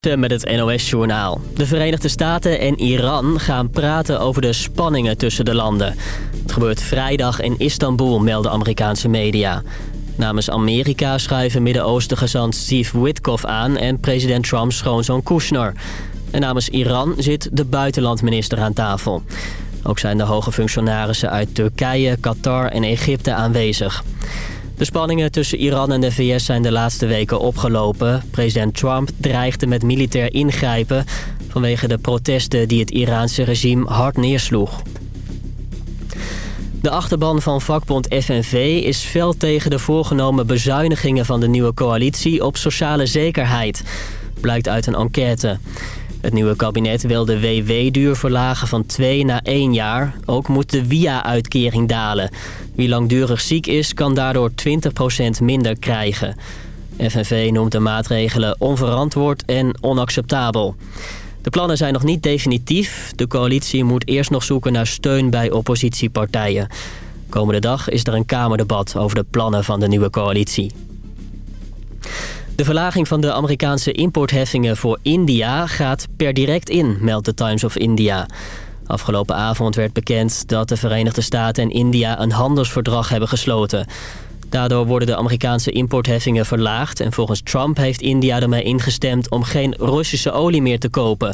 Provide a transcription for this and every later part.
met het NOS-journaal. De Verenigde Staten en Iran gaan praten over de spanningen tussen de landen. Het gebeurt vrijdag in Istanbul, melden Amerikaanse media. Namens Amerika schuiven Midden-Oosten gezant Steve Witkoff aan... en president Trumps schoonzoon Kushner. En namens Iran zit de buitenlandminister aan tafel. Ook zijn de hoge functionarissen uit Turkije, Qatar en Egypte aanwezig. De spanningen tussen Iran en de VS zijn de laatste weken opgelopen. President Trump dreigde met militair ingrijpen... vanwege de protesten die het Iraanse regime hard neersloeg. De achterban van vakbond FNV is fel tegen de voorgenomen bezuinigingen van de nieuwe coalitie op sociale zekerheid. Blijkt uit een enquête. Het nieuwe kabinet wil de WW-duur verlagen van 2 naar 1 jaar. Ook moet de WIA-uitkering dalen. Wie langdurig ziek is, kan daardoor 20% minder krijgen. FNV noemt de maatregelen onverantwoord en onacceptabel. De plannen zijn nog niet definitief. De coalitie moet eerst nog zoeken naar steun bij oppositiepartijen. Komende dag is er een Kamerdebat over de plannen van de nieuwe coalitie. De verlaging van de Amerikaanse importheffingen voor India gaat per direct in, meldt de Times of India. Afgelopen avond werd bekend dat de Verenigde Staten en India een handelsverdrag hebben gesloten. Daardoor worden de Amerikaanse importheffingen verlaagd... en volgens Trump heeft India ermee ingestemd om geen Russische olie meer te kopen.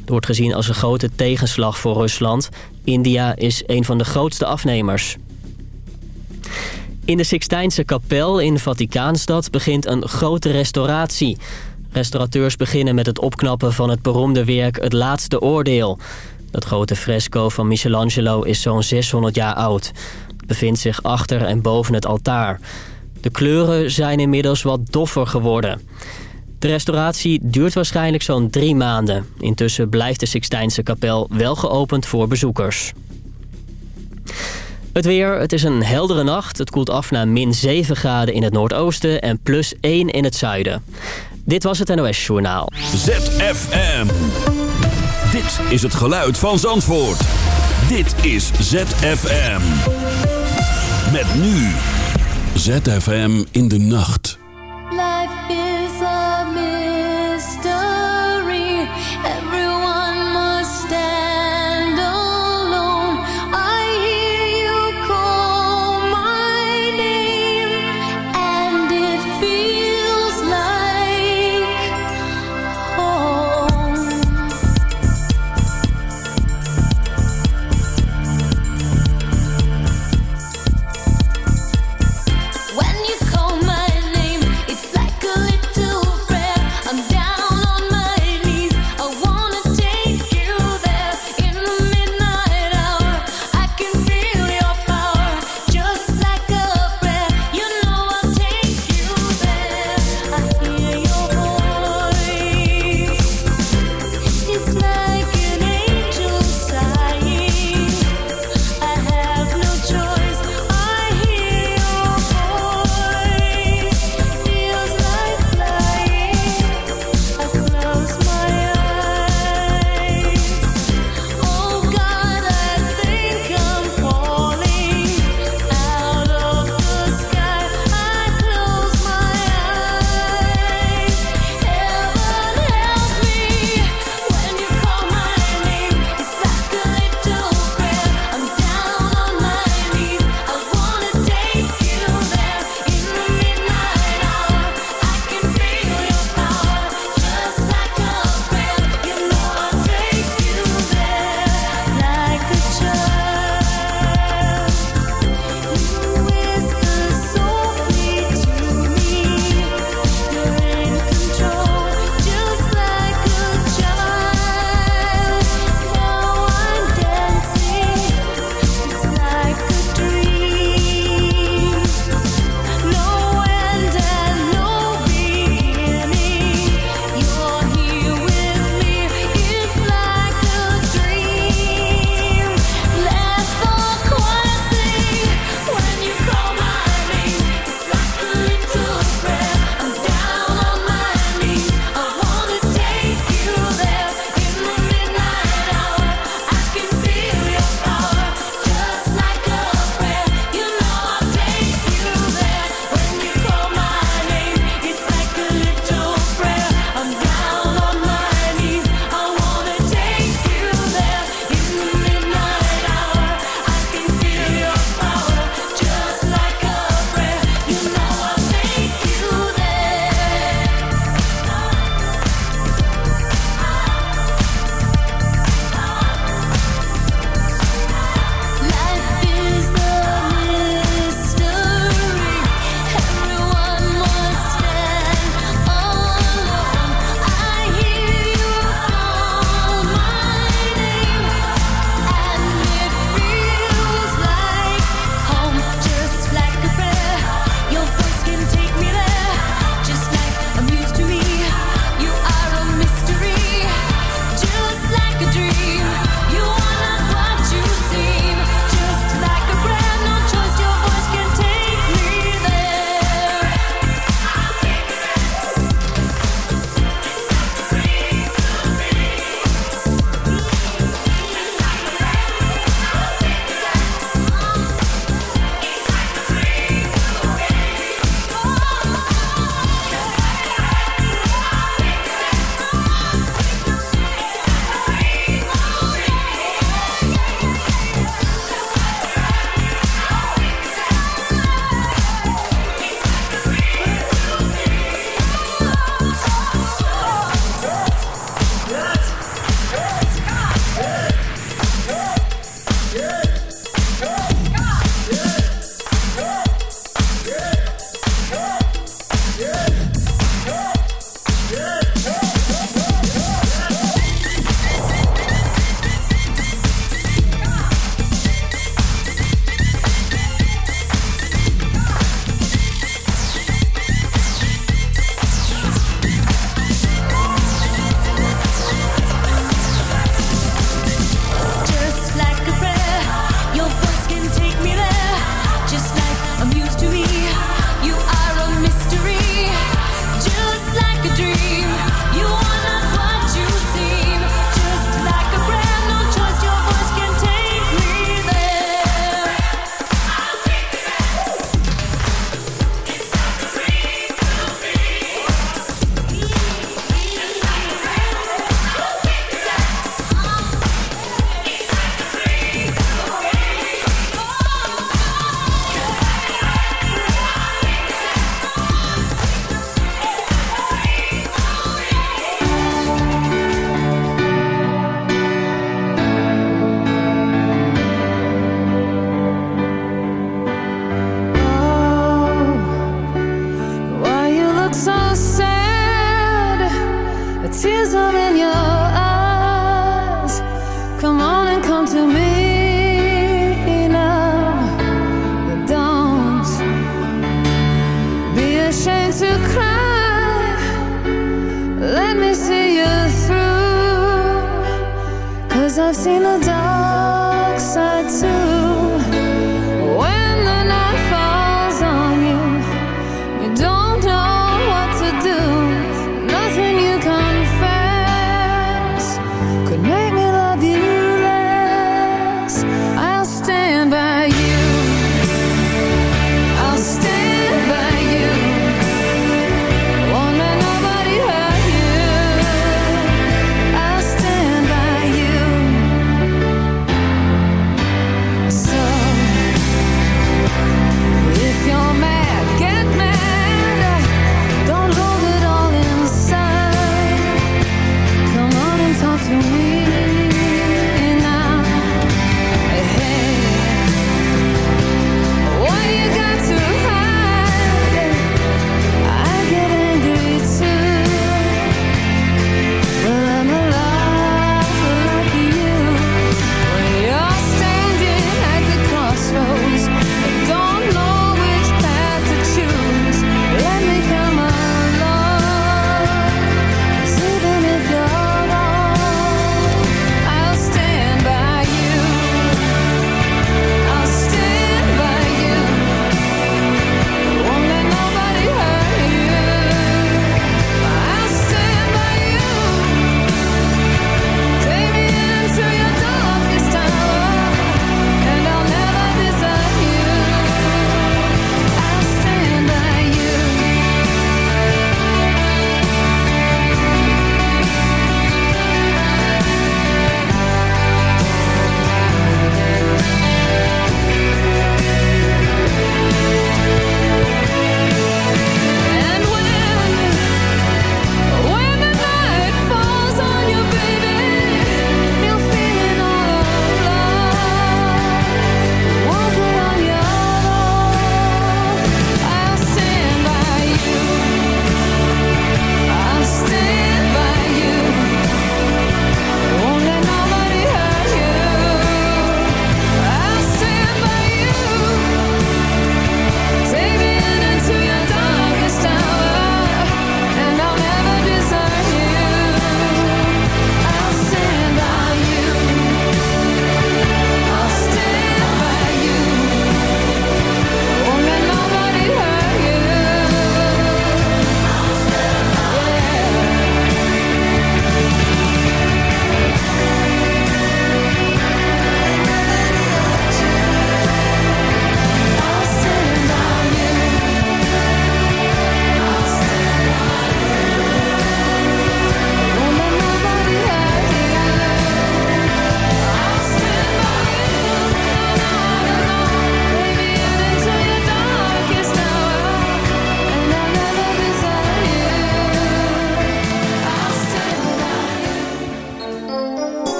Het wordt gezien als een grote tegenslag voor Rusland. India is een van de grootste afnemers. In de Sixtijnse kapel in Vaticaanstad begint een grote restauratie. Restaurateurs beginnen met het opknappen van het beroemde werk Het Laatste Oordeel. Dat grote fresco van Michelangelo is zo'n 600 jaar oud. Het bevindt zich achter en boven het altaar. De kleuren zijn inmiddels wat doffer geworden. De restauratie duurt waarschijnlijk zo'n drie maanden. Intussen blijft de Sixtijnse kapel wel geopend voor bezoekers. Het weer, het is een heldere nacht. Het koelt af naar min 7 graden in het noordoosten en plus 1 in het zuiden. Dit was het NOS Journaal. ZFM. Dit is het geluid van Zandvoort. Dit is ZFM. Met nu. ZFM in de nacht.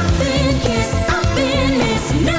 I've been kissed, I've been missed.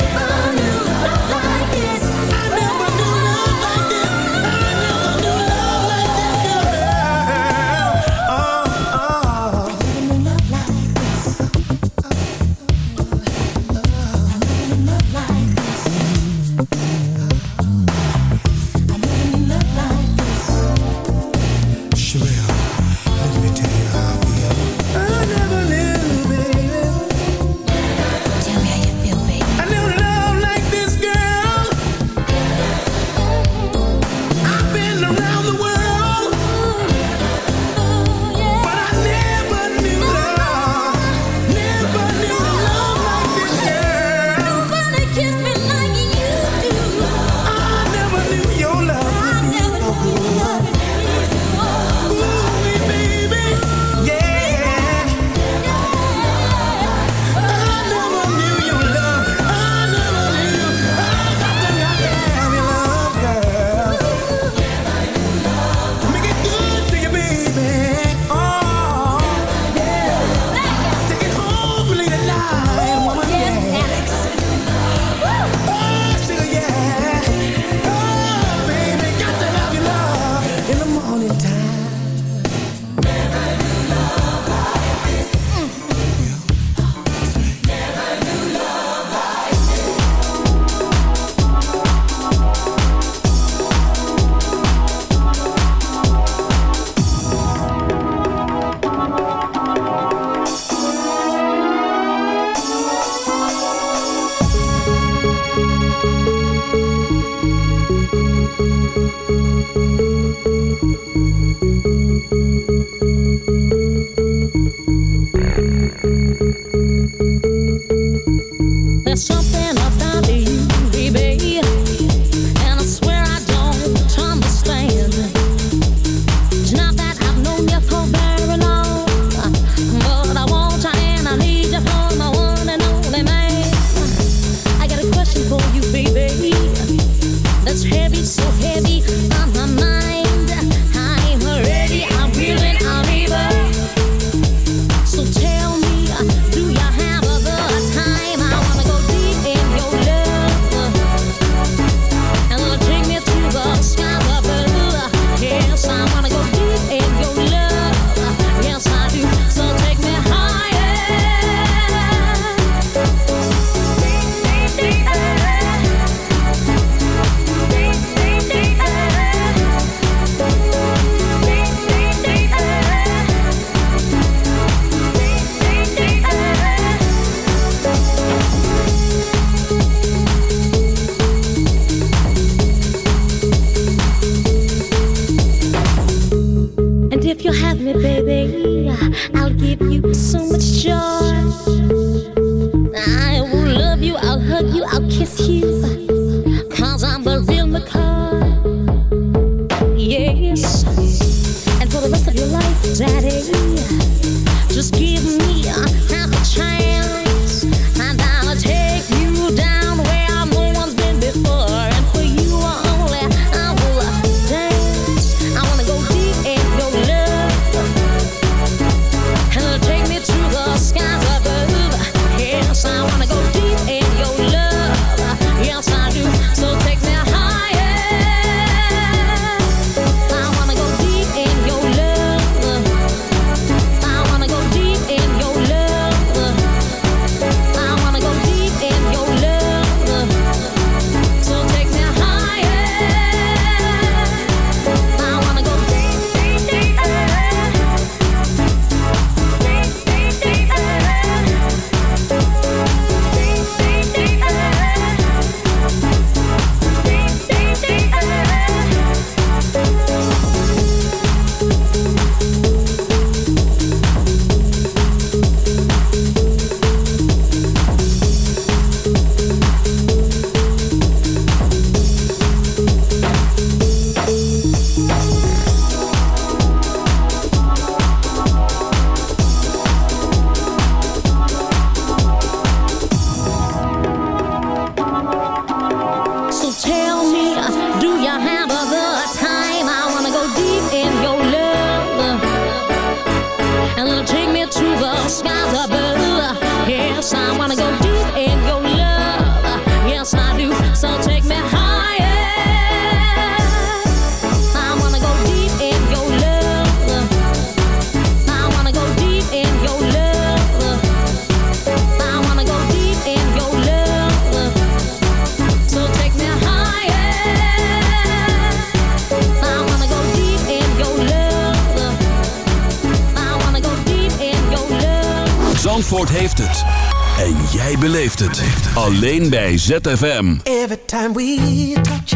Alleen bij ZFM. Every time we touch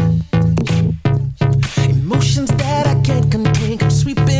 emotions that I can't contain, I'm sweeping.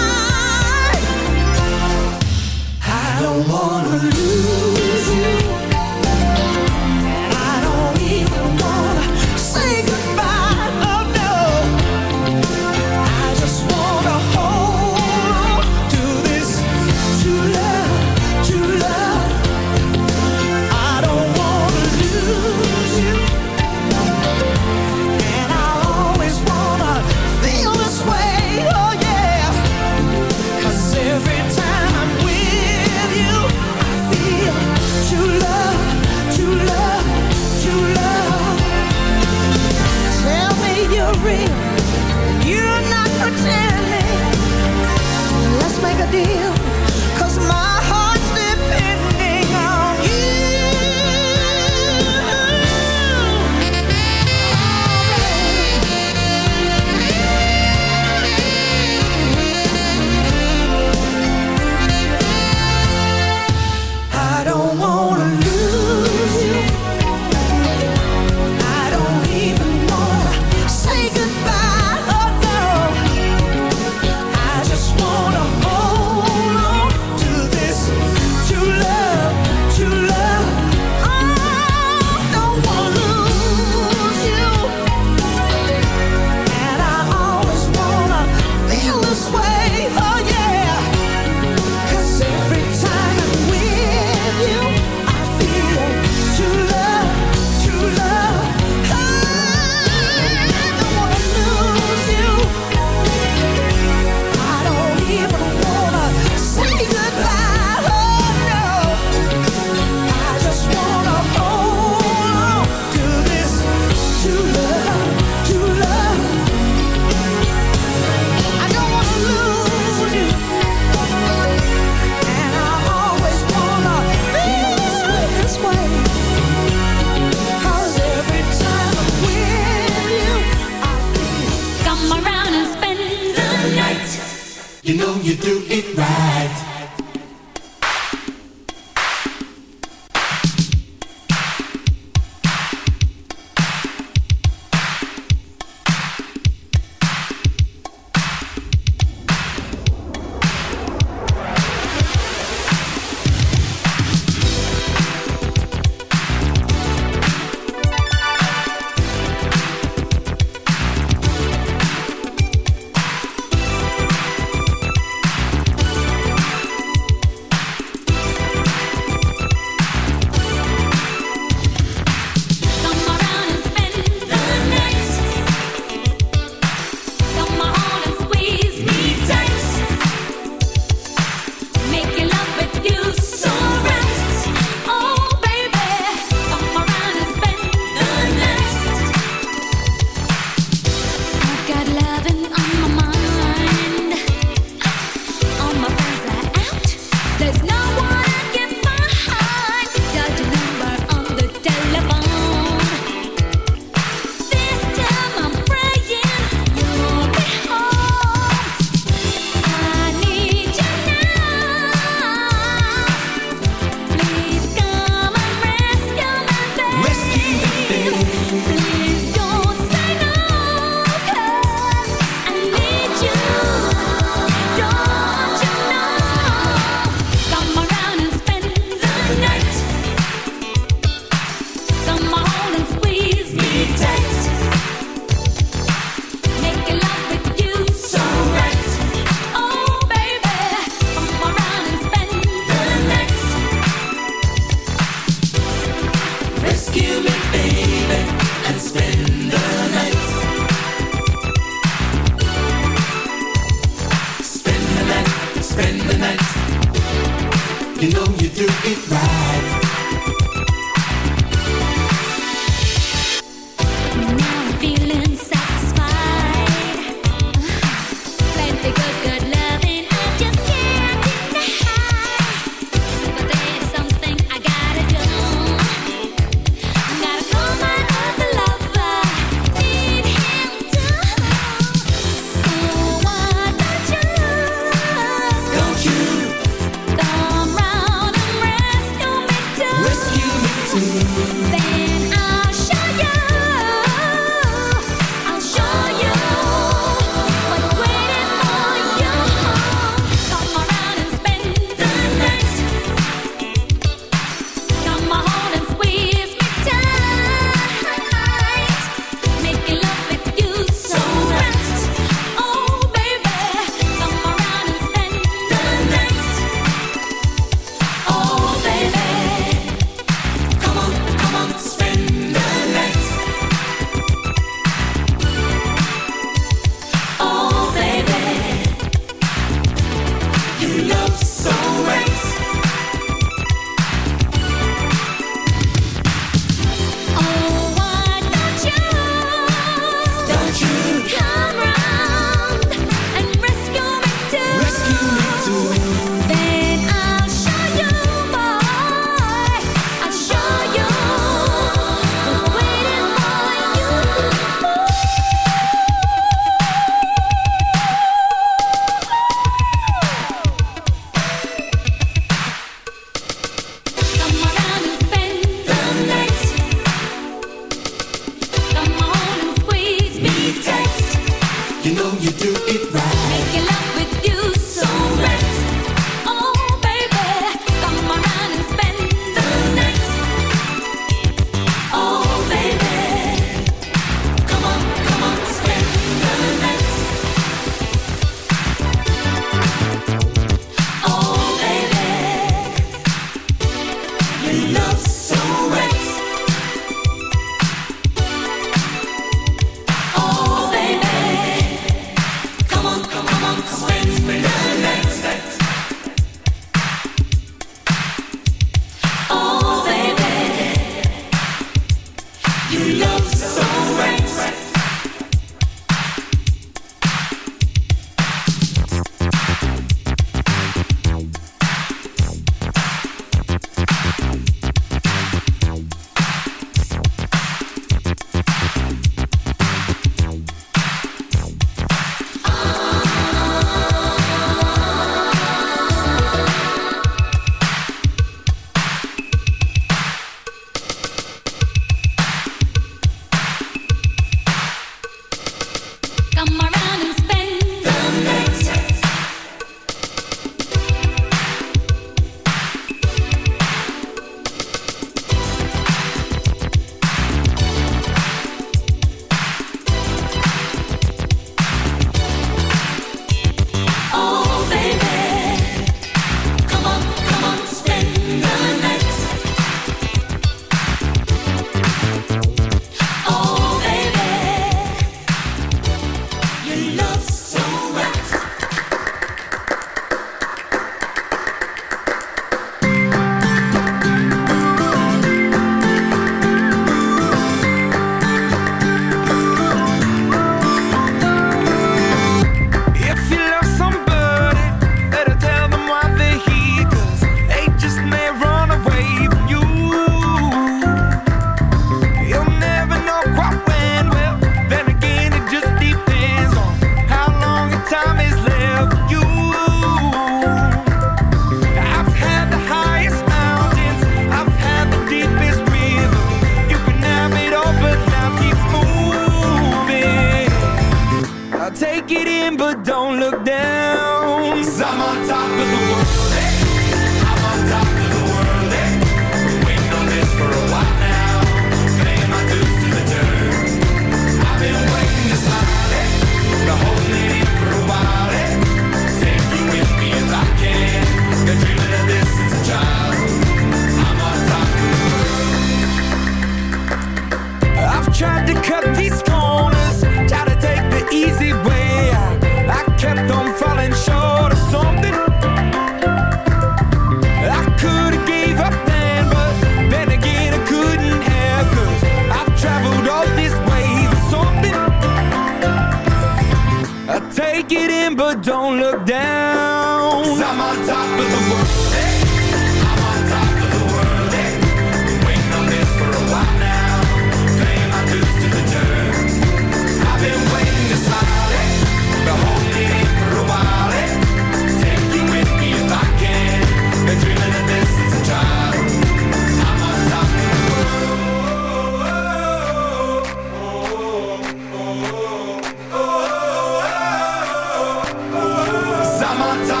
my time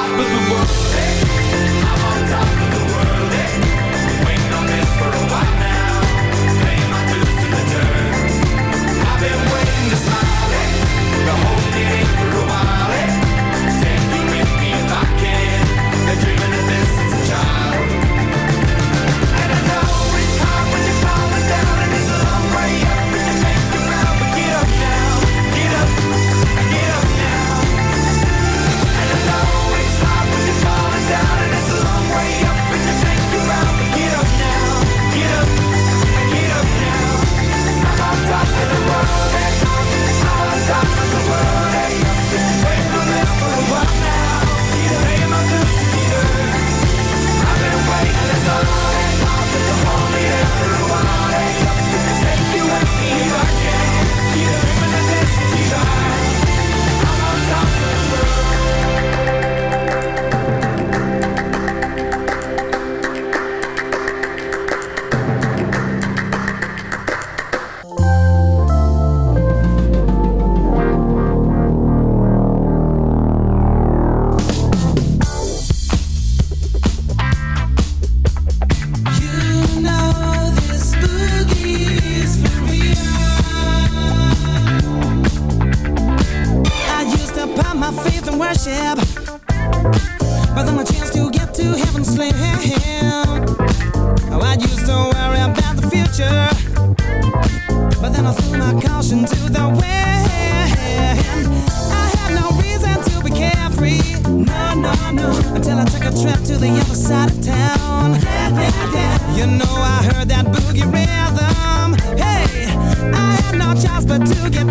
your choice but to get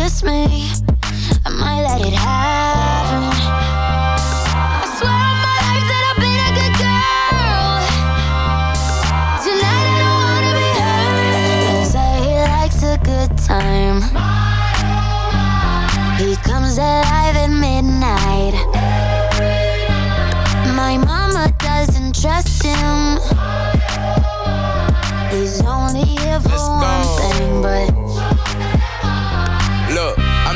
kiss me.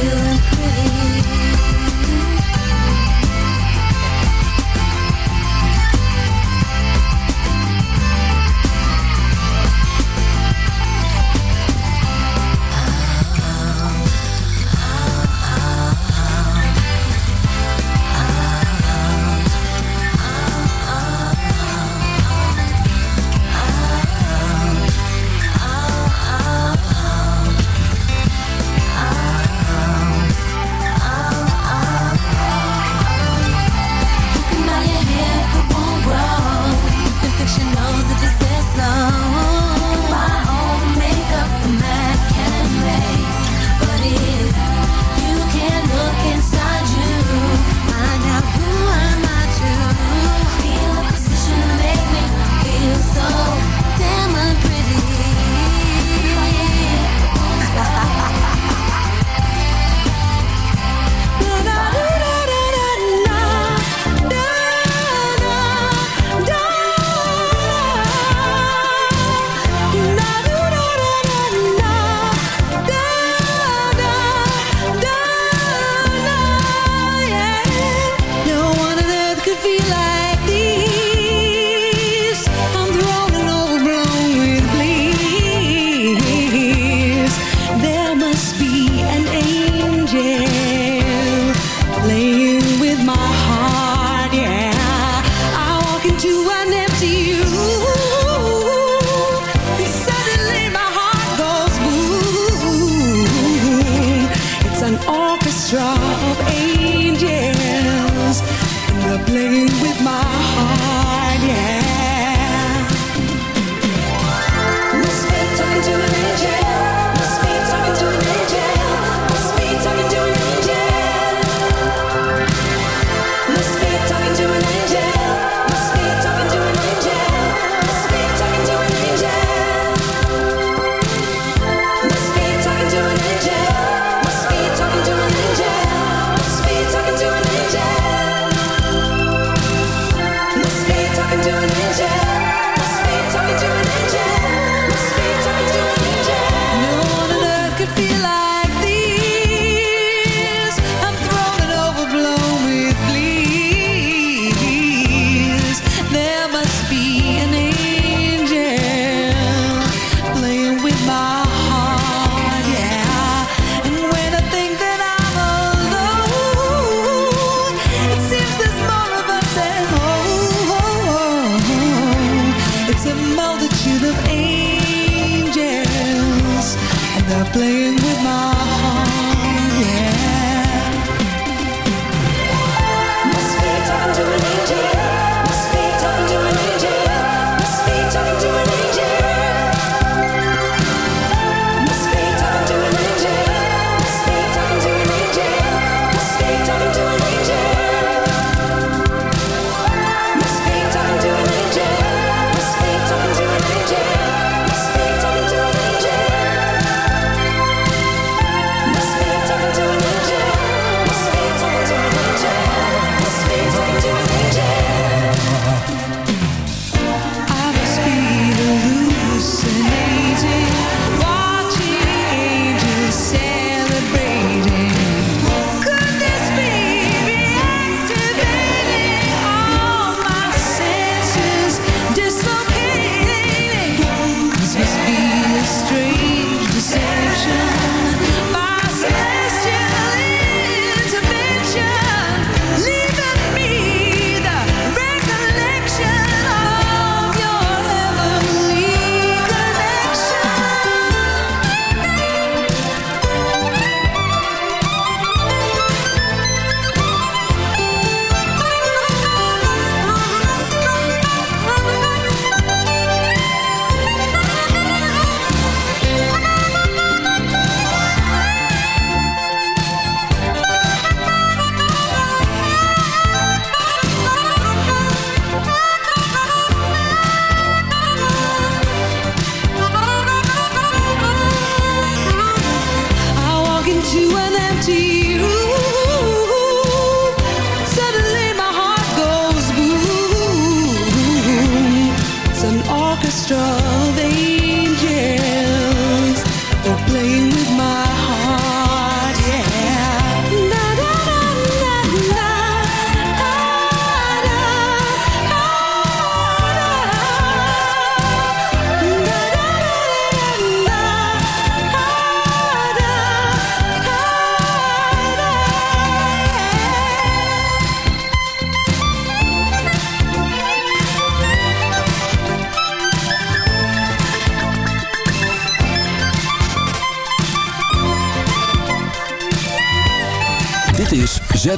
feeling with my heart.